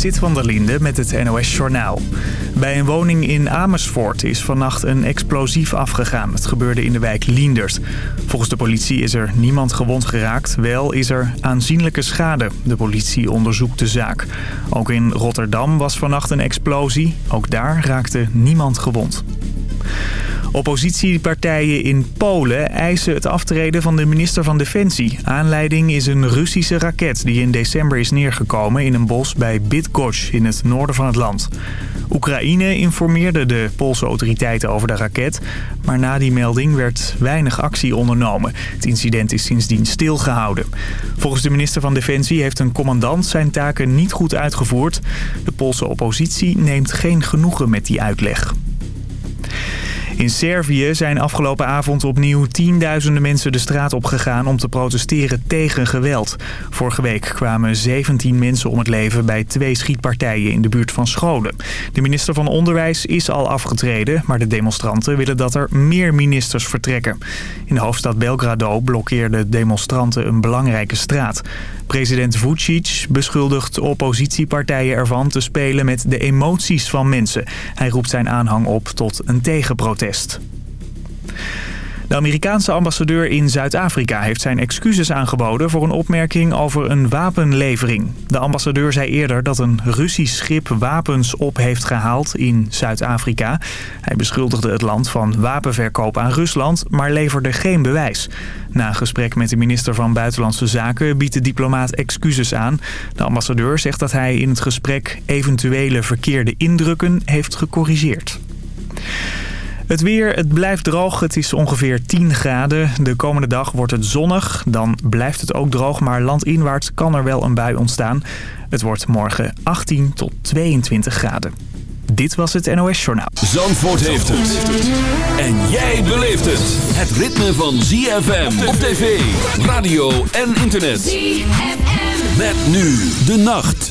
Sit van der Linde met het NOS-journaal. Bij een woning in Amersfoort is vannacht een explosief afgegaan. Het gebeurde in de wijk Liendert. Volgens de politie is er niemand gewond geraakt. Wel is er aanzienlijke schade. De politie onderzoekt de zaak. Ook in Rotterdam was vannacht een explosie. Ook daar raakte niemand gewond. Oppositiepartijen in Polen eisen het aftreden van de minister van Defensie. Aanleiding is een Russische raket die in december is neergekomen in een bos bij Bydgoszcz in het noorden van het land. Oekraïne informeerde de Poolse autoriteiten over de raket, maar na die melding werd weinig actie ondernomen. Het incident is sindsdien stilgehouden. Volgens de minister van Defensie heeft een commandant zijn taken niet goed uitgevoerd. De Poolse oppositie neemt geen genoegen met die uitleg. In Servië zijn afgelopen avond opnieuw tienduizenden mensen de straat opgegaan om te protesteren tegen geweld. Vorige week kwamen 17 mensen om het leven bij twee schietpartijen in de buurt van scholen. De minister van Onderwijs is al afgetreden, maar de demonstranten willen dat er meer ministers vertrekken. In de hoofdstad Belgrado blokkeerden demonstranten een belangrijke straat. President Vucic beschuldigt oppositiepartijen ervan te spelen met de emoties van mensen. Hij roept zijn aanhang op tot een tegenprotest. De Amerikaanse ambassadeur in Zuid-Afrika heeft zijn excuses aangeboden voor een opmerking over een wapenlevering. De ambassadeur zei eerder dat een Russisch schip wapens op heeft gehaald in Zuid-Afrika. Hij beschuldigde het land van wapenverkoop aan Rusland, maar leverde geen bewijs. Na een gesprek met de minister van Buitenlandse Zaken biedt de diplomaat excuses aan. De ambassadeur zegt dat hij in het gesprek eventuele verkeerde indrukken heeft gecorrigeerd. Het weer, het blijft droog. Het is ongeveer 10 graden. De komende dag wordt het zonnig. Dan blijft het ook droog, maar landinwaarts kan er wel een bui ontstaan. Het wordt morgen 18 tot 22 graden. Dit was het NOS Journaal. Zandvoort heeft het. En jij beleeft het. Het ritme van ZFM op tv, radio en internet. ZFM. Met nu de nacht.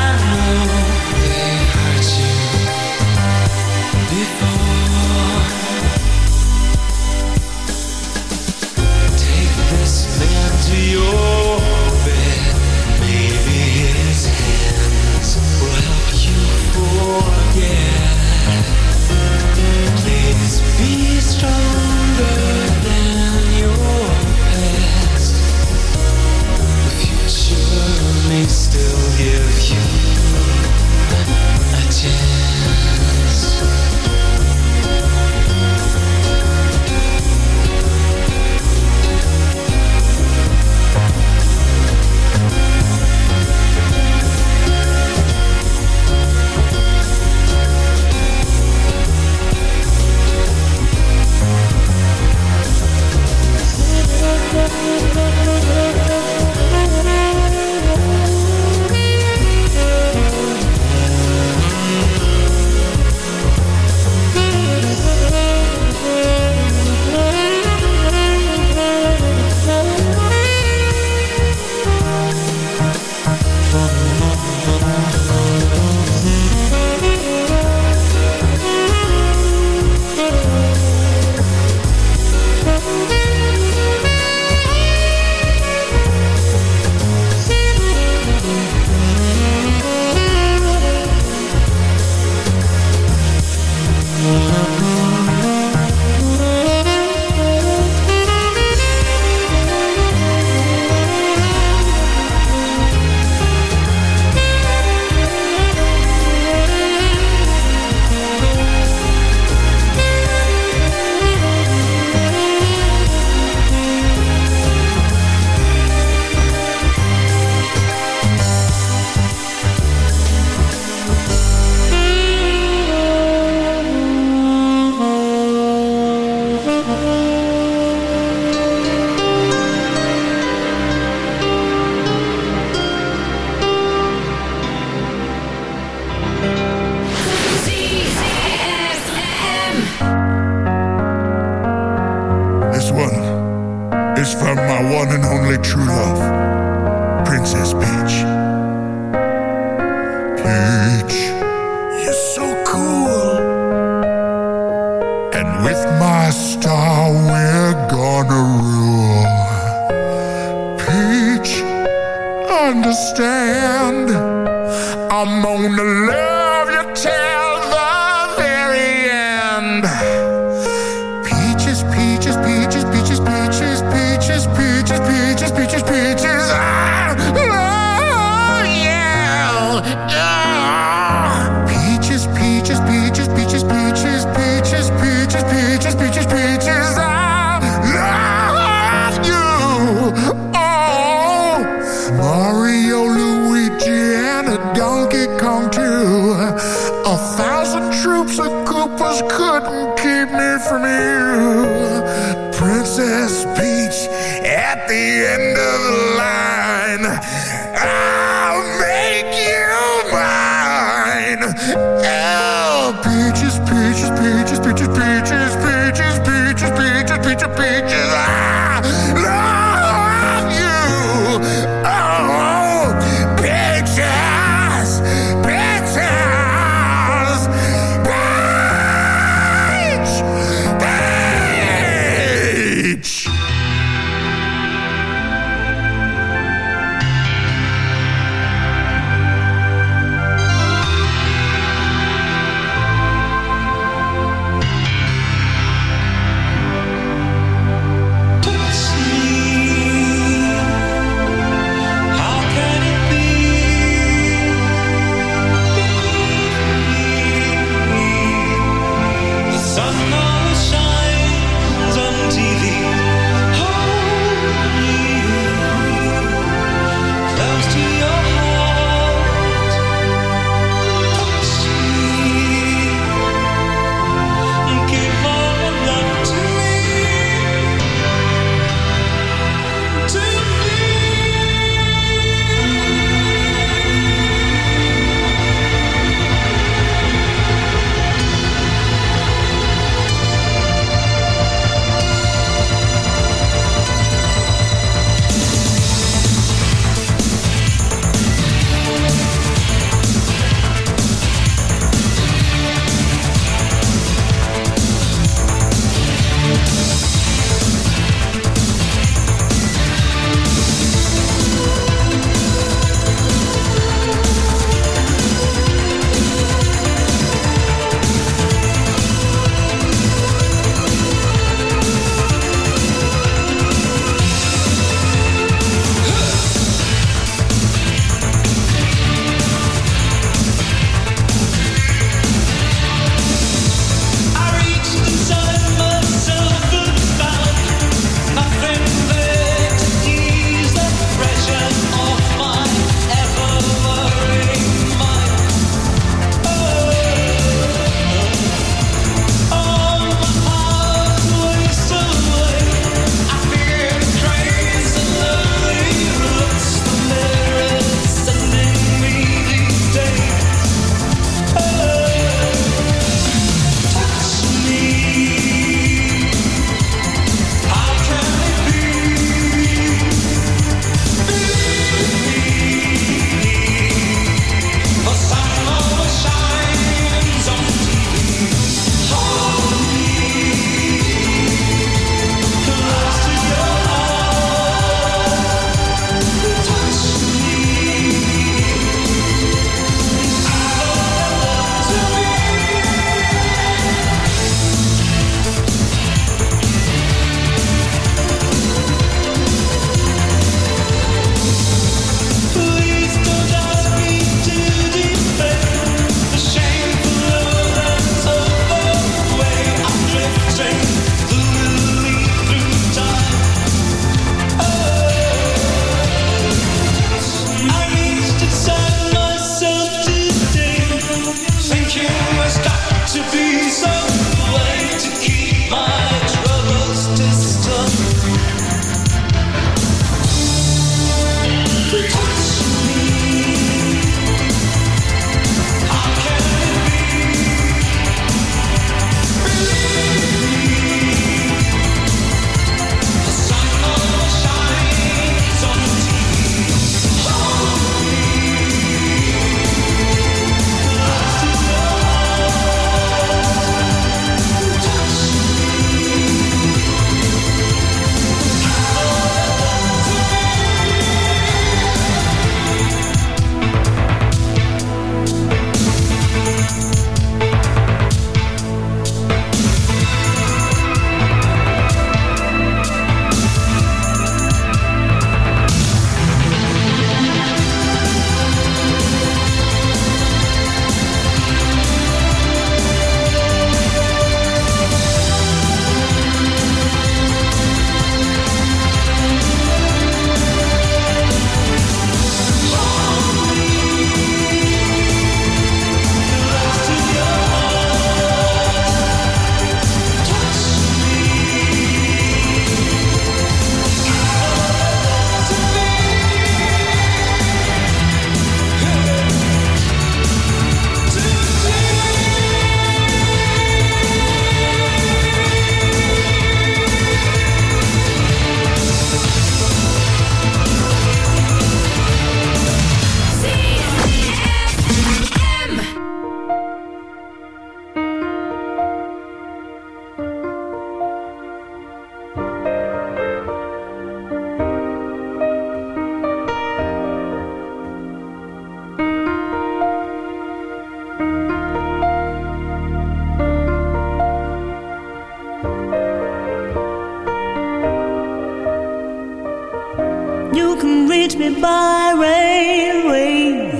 You can reach me by railway.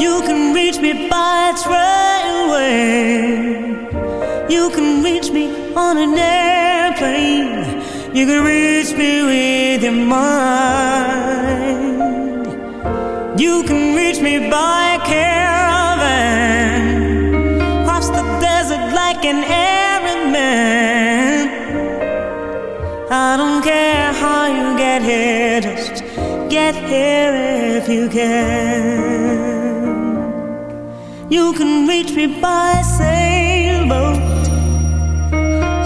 You can reach me by trailway. You can reach me on an airplane. You can reach me with your mind. You can reach me by caravan. Cross the desert like an. get here, just get here if you can. You can reach me by sailboat,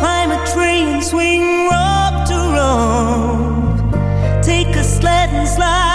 climb a tree and swing rope to rope, take a sled and slide.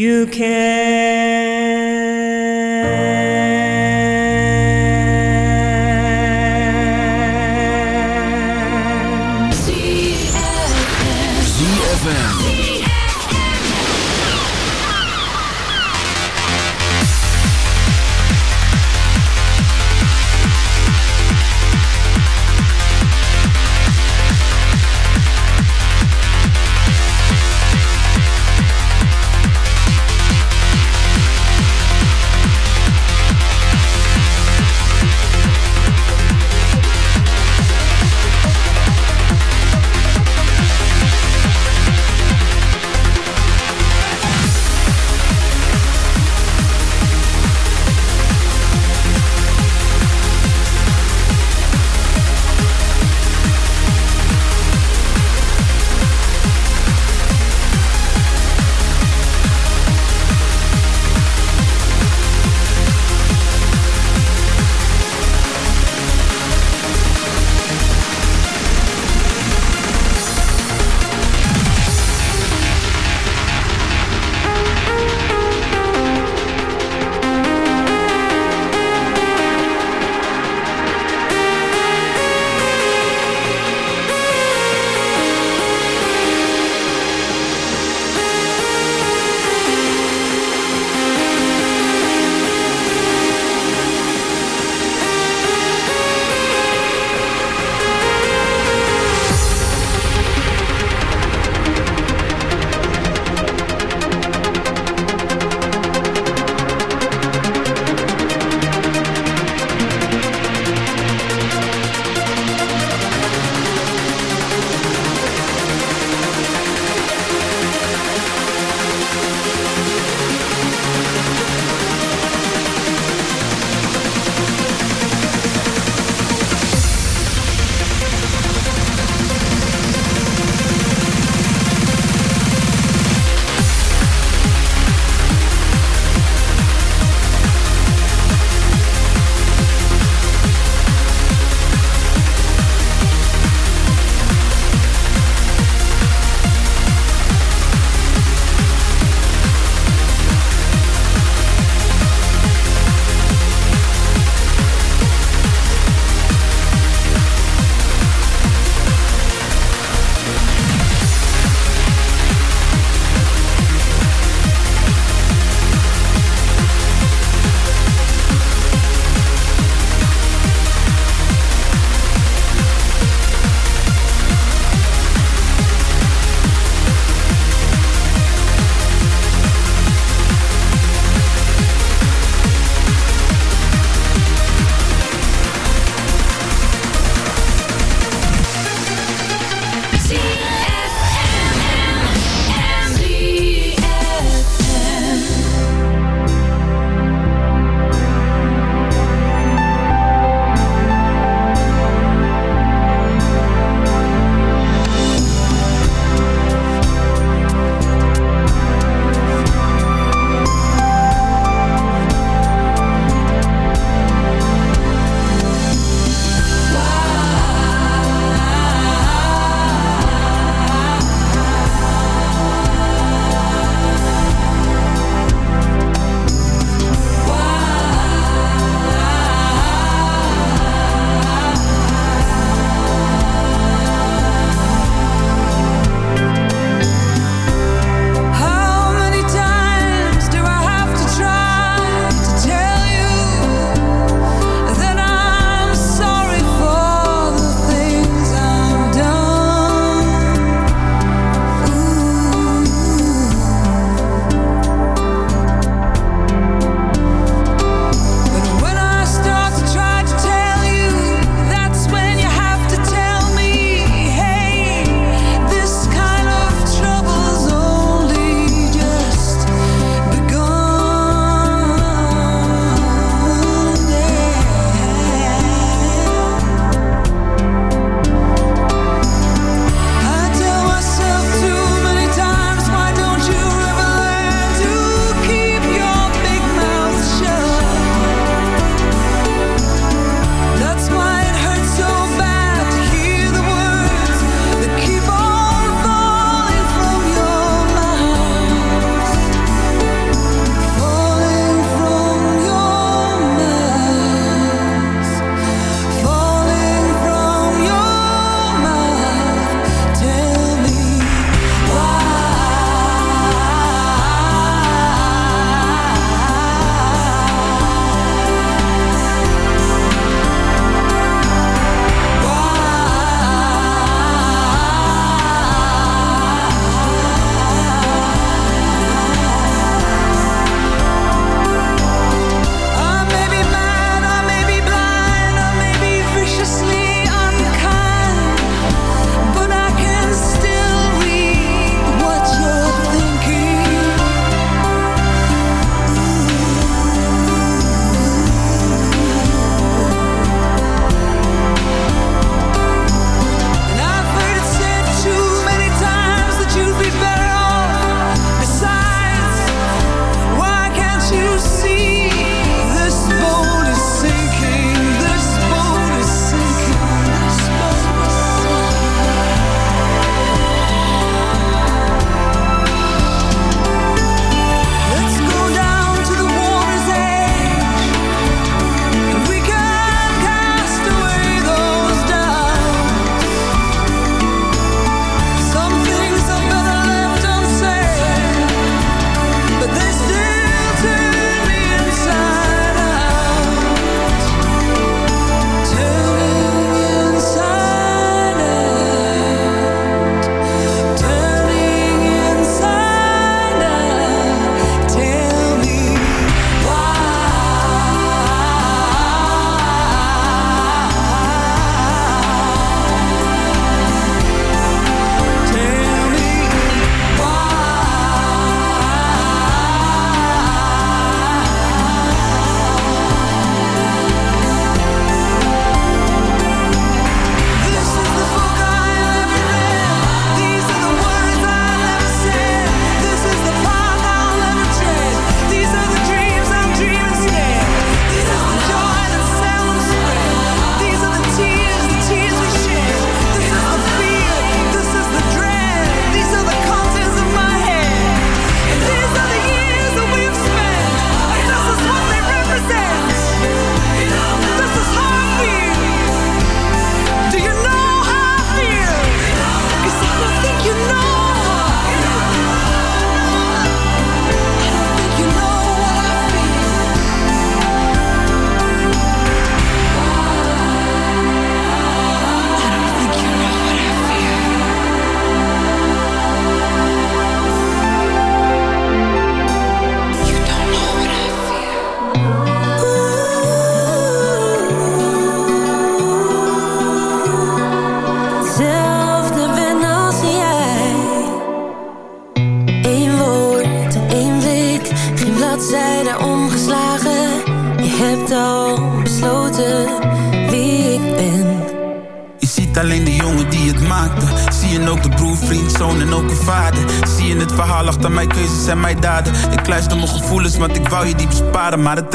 You can.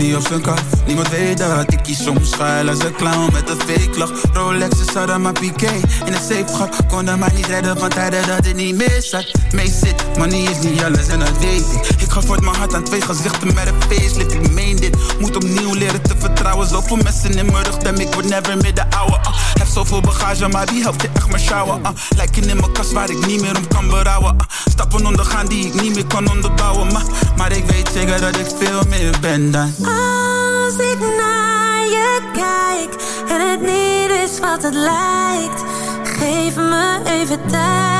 Niemand weet dat ik kies soms schuil als een clown met een fake lach. Rolex is hadden maar piqué in het safe gat. Konden mij niet redden van tijden dat het niet meer zat. Mee zit, money is niet alles en dat weet ik. Ik mijn hart aan twee gezichten met een facelift. Ik meen dit, moet opnieuw leren te vertrouwen. Zoveel mensen in mijn rug, dem ik word never meer de ouwe. Uh. Heb zoveel bagage, maar wie helpt je echt maar sjouwen? Uh. Lijken in mijn kast waar ik niet meer om kan berouwen. Uh. Stappen ondergaan die ik niet meer kan onderbouwen. Maar, maar ik weet zeker dat ik veel meer ben dan. Als ik naar je kijk en het niet is wat het lijkt, geef me even tijd.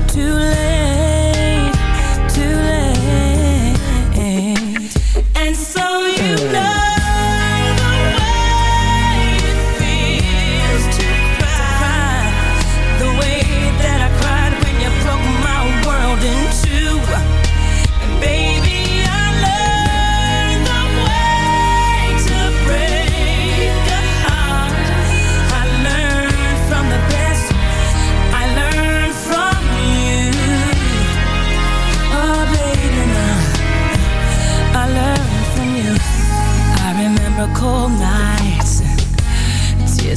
too late,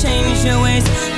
Changed your ways